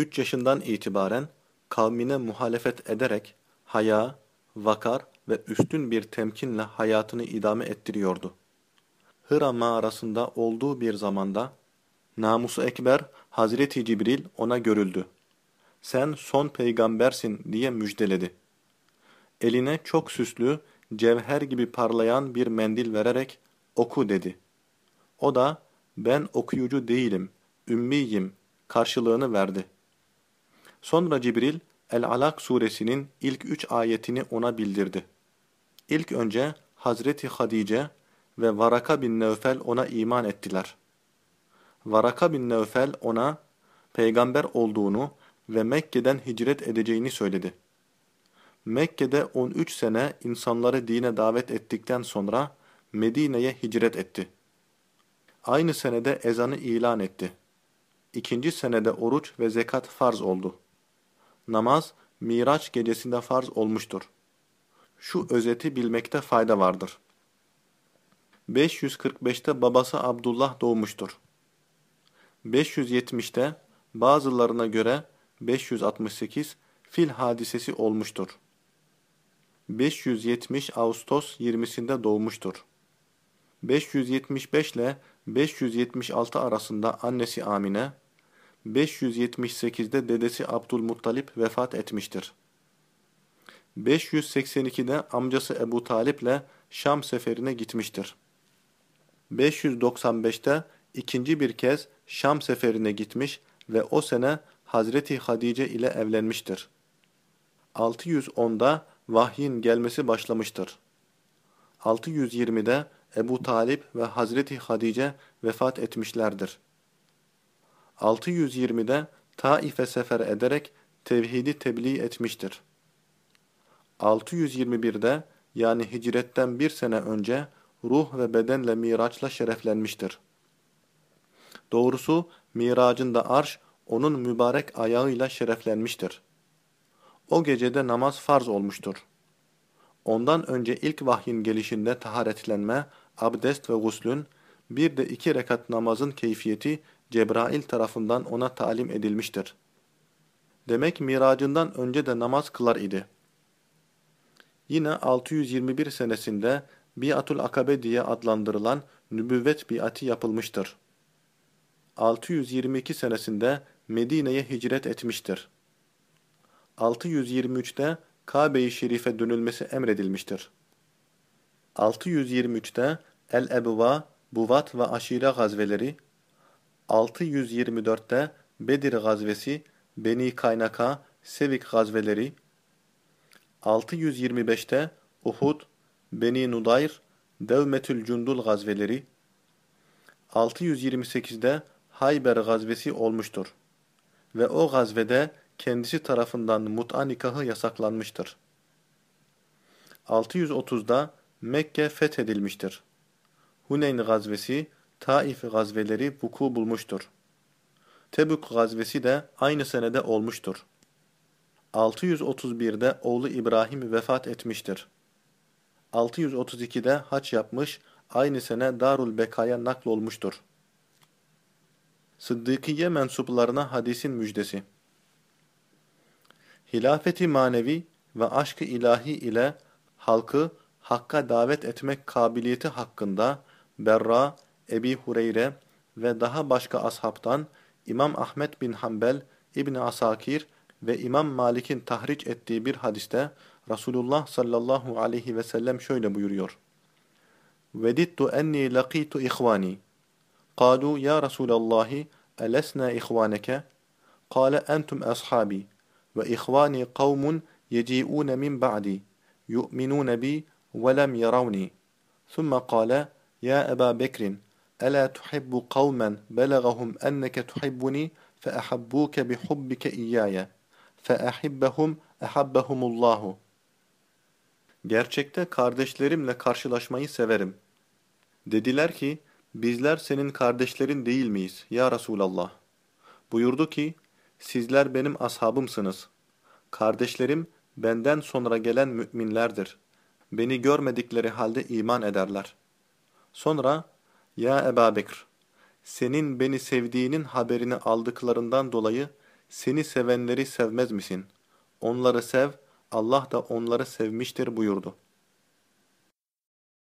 Üç yaşından itibaren kavmine muhalefet ederek haya, vakar ve üstün bir temkinle hayatını idame ettiriyordu. Hıra mağarasında olduğu bir zamanda namusu ekber Hazreti Cibril ona görüldü. Sen son peygambersin diye müjdeledi. Eline çok süslü, cevher gibi parlayan bir mendil vererek oku dedi. O da ben okuyucu değilim, ümmiyim karşılığını verdi. Sonra Cibril El-Alak suresinin ilk üç ayetini ona bildirdi. İlk önce Hazreti Hadice ve Varaka bin Nevfel ona iman ettiler. Varaka bin Nevfel ona peygamber olduğunu ve Mekke'den hicret edeceğini söyledi. Mekke'de 13 sene insanları dine davet ettikten sonra Medine'ye hicret etti. Aynı senede ezanı ilan etti. İkinci senede oruç ve zekat farz oldu. Namaz, Miraç gecesinde farz olmuştur. Şu özeti bilmekte fayda vardır. 545'te babası Abdullah doğmuştur. 570'te bazılarına göre 568 fil hadisesi olmuştur. 570 Ağustos 20'sinde doğmuştur. 575 ile 576 arasında annesi Amine, 578'de dedesi Abdülmuttalip vefat etmiştir. 582'de amcası Ebu Talip ile Şam seferine gitmiştir. 595'te ikinci bir kez Şam seferine gitmiş ve o sene Hazreti Hadice ile evlenmiştir. 610'da vahyin gelmesi başlamıştır. 620'de Ebu Talip ve Hazreti Hadice vefat etmişlerdir. 620'de Taif'e sefer ederek tevhidi tebliğ etmiştir. 621'de yani hicretten bir sene önce ruh ve bedenle miraçla şereflenmiştir. Doğrusu miracında arş onun mübarek ayağıyla şereflenmiştir. O gecede namaz farz olmuştur. Ondan önce ilk vahyin gelişinde taharetlenme, abdest ve guslün, bir de iki rekat namazın keyfiyeti Cebrail tarafından ona talim edilmiştir. Demek miracından önce de namaz kılar idi. Yine 621 senesinde Biatul Akabe diye adlandırılan nübüvvet biati yapılmıştır. 622 senesinde Medine'ye hicret etmiştir. 623'te Kabe-i Şerif'e dönülmesi emredilmiştir. 623'te El-Ebva, Buvat ve Aşire gazveleri, 624'te Bedir gazvesi, Beni Kaynaka, Sevik gazveleri, 625'te Uhud, Beni Nudayr, Devmetül Cundul gazveleri, 628'de Hayber gazvesi olmuştur. Ve o gazvede kendisi tarafından mut'a nikahı yasaklanmıştır. 630'da Mekke fethedilmiştir. Huneyn gazvesi, Taif gazveleri vuku bulmuştur. Tebük gazvesi de aynı senede olmuştur. 631'de oğlu İbrahim vefat etmiştir. 632'de haç yapmış, aynı sene Darul Beka'ya naklolmuştur. Sıddıkiye mensuplarına hadisin müjdesi. Hilafeti manevi ve aşkı ilahi ile halkı hakka davet etmek kabiliyeti hakkında Berra, Ebi Hureyre ve daha başka ashabtan İmam Ahmet bin Hanbel, İbn Asakir ve İmam Malik'in tahriç ettiği bir hadiste Resulullah sallallahu aleyhi ve sellem şöyle buyuruyor. Vedittu enni laqitu ihvani. Kalu ya Resulallahi elesna ihvaneke? Kale entum ashabi ve ihvani kavmun yeci'un min ba'di yu'minun bi ve lem yarawni. Thumma kale ya Eba Bekrin Ela tuhibbu kavmen belagahum enneke tuhibbuni fe ahabbuke bi hubbike iyyaya fe ahibbahum ahabbahumullahu. Gerçekte kardeşlerimle karşılaşmayı severim. Dediler ki, bizler senin kardeşlerin değil miyiz ya Resulallah? Buyurdu ki, sizler benim ashabımsınız. Kardeşlerim benden sonra gelen müminlerdir. Beni görmedikleri halde iman ederler. Sonra ya Eba Bekir, senin beni sevdiğinin haberini aldıklarından dolayı Seni sevenleri sevmez misin? Onları sev, Allah da onları sevmiştir buyurdu.